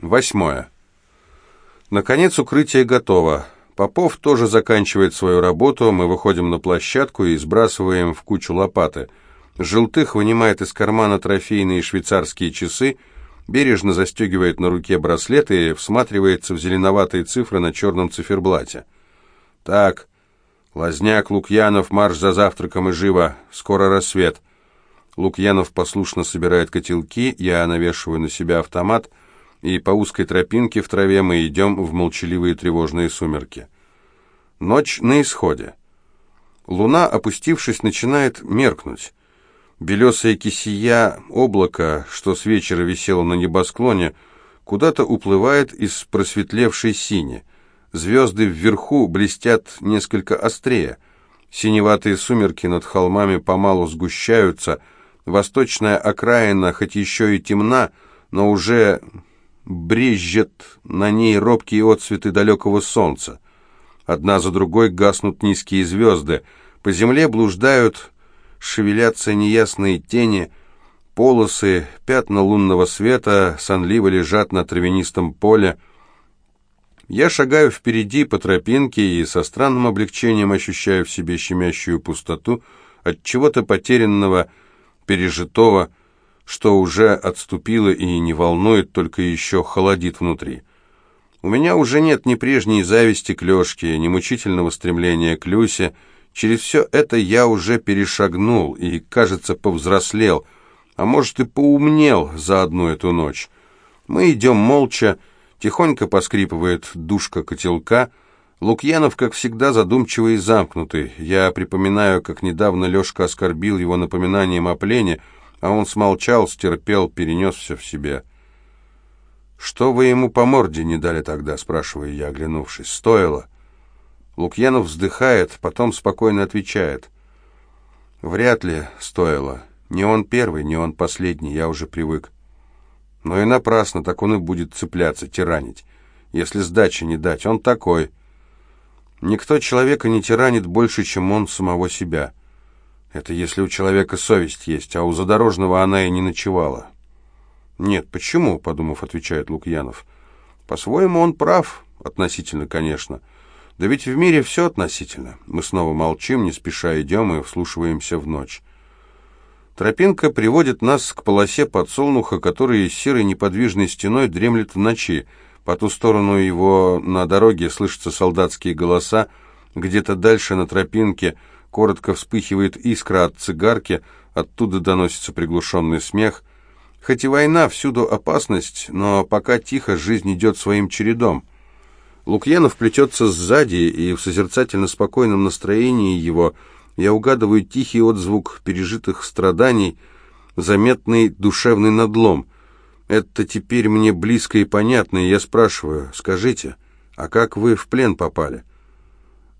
Восьмое. Наконец укрытие готово. Попов тоже заканчивает свою работу, мы выходим на площадку и сбрасываем в кучу лопаты. Желтых вынимает из кармана трофейные швейцарские часы, бережно застегивает на руке браслет и всматривается в зеленоватые цифры на черном циферблате. «Так, Лазняк, Лукьянов, марш за завтраком и живо, скоро рассвет». Лукьянов послушно собирает котелки, я навешиваю на себя автомат, и по узкой тропинке в траве мы идем в молчаливые тревожные сумерки. Ночь на исходе. Луна, опустившись, начинает меркнуть. Белесая кисия облака, что с вечера висело на небосклоне, куда-то уплывает из просветлевшей сини. Звезды вверху блестят несколько острее. Синеватые сумерки над холмами помалу сгущаются — Восточная окраина, хоть еще и темна, но уже брезжет на ней робкие отцветы далекого солнца. Одна за другой гаснут низкие звезды. По земле блуждают, шевелятся неясные тени, полосы, пятна лунного света сонливо лежат на травянистом поле. Я шагаю впереди по тропинке и со странным облегчением ощущаю в себе щемящую пустоту от чего-то потерянного, пережитого, что уже отступило и не волнует, только еще холодит внутри. У меня уже нет ни прежней зависти к Лешке, ни мучительного стремления к Люсе. Через все это я уже перешагнул и, кажется, повзрослел, а может и поумнел за одну эту ночь. Мы идем молча, тихонько поскрипывает душка котелка, Лукьянов, как всегда, задумчивый и замкнутый. Я припоминаю, как недавно Лешка оскорбил его напоминанием о плене, а он смолчал, стерпел, перенес все в себе. «Что вы ему по морде не дали тогда?» — спрашиваю я, оглянувшись. «Стоило». Лукьянов вздыхает, потом спокойно отвечает. «Вряд ли стоило. Не он первый, не он последний, я уже привык. Но и напрасно, так он и будет цепляться, тиранить. Если сдачи не дать, он такой». Никто человека не тиранит больше, чем он самого себя. Это если у человека совесть есть, а у задорожного она и не ночевала. «Нет, почему?» — подумав, отвечает Лукьянов. «По-своему он прав, относительно, конечно. Да ведь в мире все относительно. Мы снова молчим, не спеша идем и вслушиваемся в ночь. Тропинка приводит нас к полосе подсолнуха, который серой неподвижной стеной дремлет в ночи, по ту сторону его на дороге слышатся солдатские голоса, где-то дальше на тропинке коротко вспыхивает искра от цигарки, оттуда доносится приглушенный смех. Хоть и война, всюду опасность, но пока тихо, жизнь идет своим чередом. Лукьянов плетется сзади, и в созерцательно спокойном настроении его я угадываю тихий отзвук пережитых страданий, заметный душевный надлом — это теперь мне близко и понятно, и я спрашиваю, скажите, а как вы в плен попали?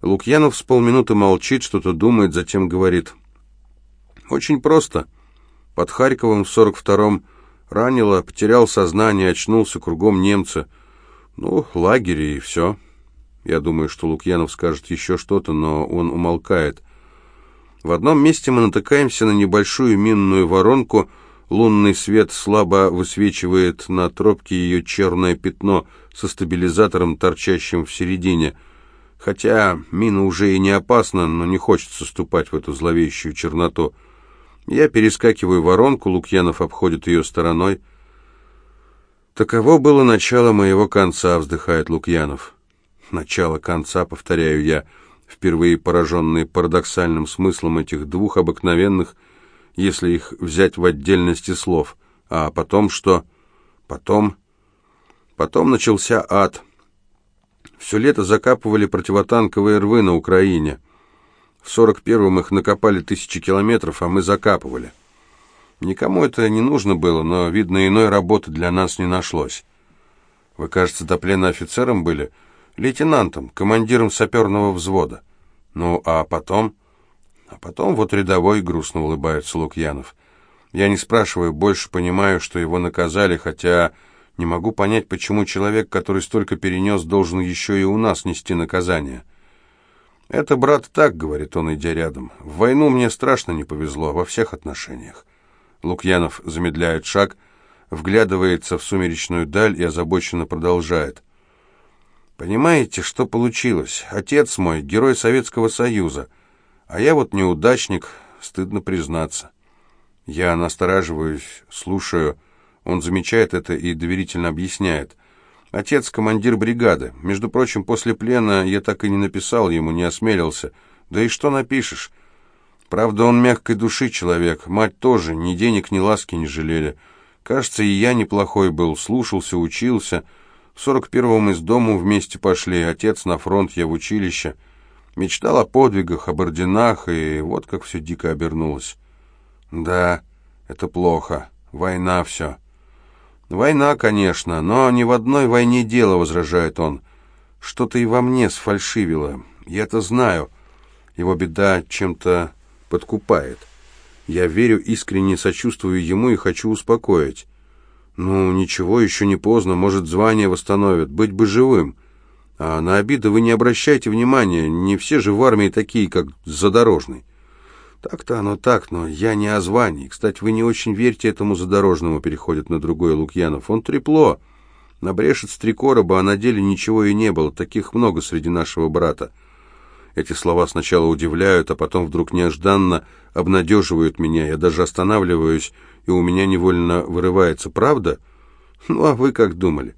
Лукьянов с полминуты молчит, что-то думает, затем говорит. Очень просто. Под Харьковом в 42-м ранило, потерял сознание, очнулся, кругом немцы. Ну, лагерь и все. Я думаю, что Лукьянов скажет еще что-то, но он умолкает. В одном месте мы натыкаемся на небольшую минную воронку — Лунный свет слабо высвечивает на тропке ее черное пятно со стабилизатором, торчащим в середине. Хотя мина уже и не опасна, но не хочется ступать в эту зловещую черноту. Я перескакиваю воронку, Лукьянов обходит ее стороной. «Таково было начало моего конца», — вздыхает Лукьянов. «Начало конца», — повторяю я, впервые пораженный парадоксальным смыслом этих двух обыкновенных если их взять в отдельности слов. А потом что? Потом... Потом начался ад. Все лето закапывали противотанковые рвы на Украине. В 41-м их накопали тысячи километров, а мы закапывали. Никому это не нужно было, но, видно, иной работы для нас не нашлось. Вы, кажется, до плена офицером были? Лейтенантом, командиром саперного взвода. Ну, а потом... А потом вот рядовой грустно улыбается Лукьянов. Я не спрашиваю, больше понимаю, что его наказали, хотя не могу понять, почему человек, который столько перенес, должен еще и у нас нести наказание. «Это, брат, так», — говорит он, идя рядом. «В войну мне страшно не повезло, во всех отношениях». Лукьянов замедляет шаг, вглядывается в сумеречную даль и озабоченно продолжает. «Понимаете, что получилось? Отец мой — герой Советского Союза, а я вот неудачник, стыдно признаться». Я настораживаюсь, слушаю. Он замечает это и доверительно объясняет. Отец — командир бригады. Между прочим, после плена я так и не написал ему, не осмелился. Да и что напишешь? Правда, он мягкой души человек. Мать тоже, ни денег, ни ласки не жалели. Кажется, и я неплохой был, слушался, учился. В сорок первом из дому вместе пошли, отец на фронт, я в училище. Мечтал о подвигах, об орденах, и вот как все дико обернулось. Да, это плохо. Война все. Война, конечно, но не в одной войне дело, возражает он. Что-то и во мне сфальшивило. Я-то знаю. Его беда чем-то подкупает. Я верю, искренне сочувствую ему и хочу успокоить. Ну, ничего, еще не поздно, может, звание восстановят, быть бы живым. А на обиды вы не обращайте внимания, не все же в армии такие, как Задорожный. Так-то оно так, но я не о звании. Кстати, вы не очень верьте этому задорожному, переходит на другой Лукьянов. Он трепло. Набрешет с три короба, а на деле ничего и не было. Таких много среди нашего брата. Эти слова сначала удивляют, а потом вдруг неожиданно обнадеживают меня. Я даже останавливаюсь, и у меня невольно вырывается. Правда? Ну, а вы как думали?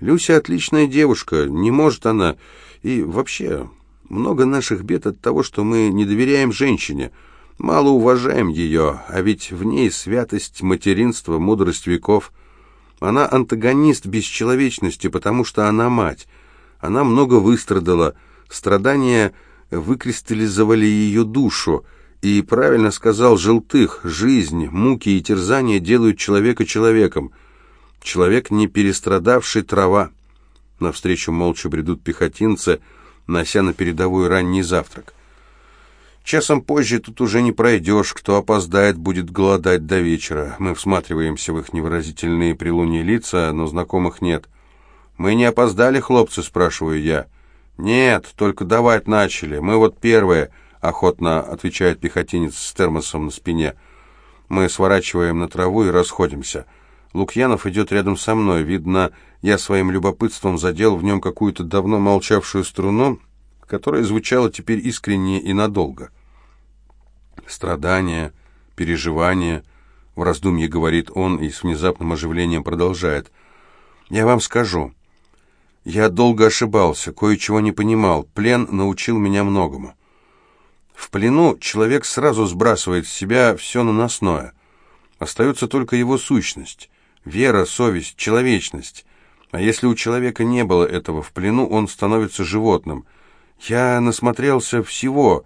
Люся отличная девушка, не может она... И вообще, много наших бед от того, что мы не доверяем женщине — Мало уважаем ее, а ведь в ней святость материнства, мудрость веков. Она антагонист бесчеловечности, потому что она мать. Она много выстрадала, страдания выкристаллизовали ее душу, и правильно сказал Желтых, жизнь, муки и терзания делают человека человеком. Человек, не перестрадавший трава. Навстречу молча бредут пехотинцы, нося на передовой ранний завтрак. Часом позже тут уже не пройдешь, кто опоздает, будет голодать до вечера. Мы всматриваемся в их невыразительные прилунья лица, но знакомых нет. «Мы не опоздали, хлопцы?» — спрашиваю я. «Нет, только давать начали. Мы вот первые», — охотно отвечает пехотинец с термосом на спине. Мы сворачиваем на траву и расходимся. Лукьянов идет рядом со мной. Видно, я своим любопытством задел в нем какую-то давно молчавшую струну, которое звучало теперь искренне и надолго. Страдания, переживания, в раздумье говорит он и с внезапным оживлением продолжает. «Я вам скажу. Я долго ошибался, кое-чего не понимал. Плен научил меня многому. В плену человек сразу сбрасывает с себя все наносное. Остается только его сущность, вера, совесть, человечность. А если у человека не было этого в плену, он становится животным – я насмотрелся всего.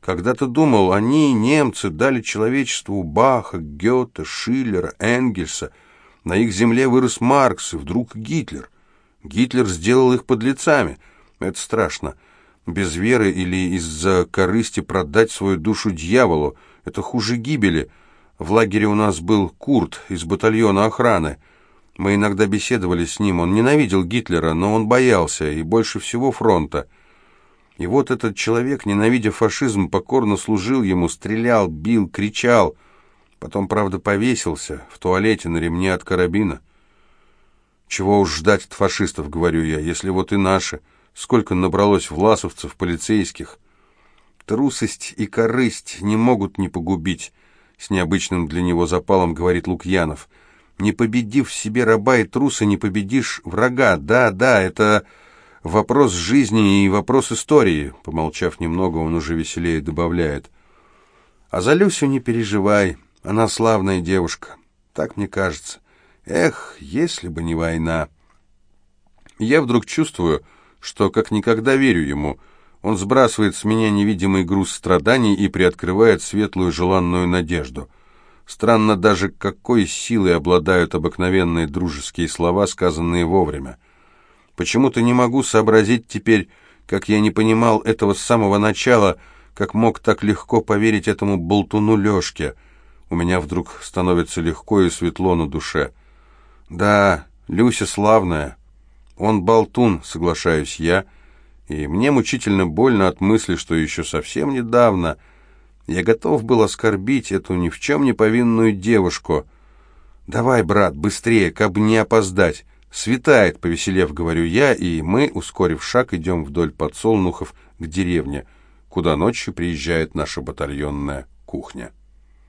Когда-то думал, они, немцы, дали человечеству Баха, Гёте, Шиллера, Энгельса. На их земле вырос Маркс, и вдруг Гитлер. Гитлер сделал их подлецами. Это страшно. Без веры или из-за корысти продать свою душу дьяволу. Это хуже гибели. В лагере у нас был Курт из батальона охраны. Мы иногда беседовали с ним. Он ненавидел Гитлера, но он боялся, и больше всего фронта. И вот этот человек, ненавидя фашизм, покорно служил ему, стрелял, бил, кричал. Потом, правда, повесился в туалете на ремне от карабина. Чего уж ждать от фашистов, говорю я, если вот и наши. Сколько набралось власовцев, полицейских. Трусость и корысть не могут не погубить, с необычным для него запалом говорит Лукьянов. Не победив в себе раба и труса, не победишь врага. Да, да, это Вопрос жизни и вопрос истории, помолчав немного, он уже веселее добавляет. А за Люсю не переживай, она славная девушка, так мне кажется. Эх, если бы не война. Я вдруг чувствую, что как никогда верю ему. Он сбрасывает с меня невидимый груз страданий и приоткрывает светлую желанную надежду. Странно даже, какой силой обладают обыкновенные дружеские слова, сказанные вовремя. Почему-то не могу сообразить теперь, как я не понимал этого с самого начала, как мог так легко поверить этому болтуну Лешке. У меня вдруг становится легко и светло на душе. Да, Люся славная. Он болтун, соглашаюсь я, и мне мучительно больно от мысли, что еще совсем недавно я готов был оскорбить эту ни в чем не повинную девушку. «Давай, брат, быстрее, как не опоздать!» «Светает», — повеселев, говорю я, и мы, ускорив шаг, идем вдоль подсолнухов к деревне, куда ночью приезжает наша батальонная кухня.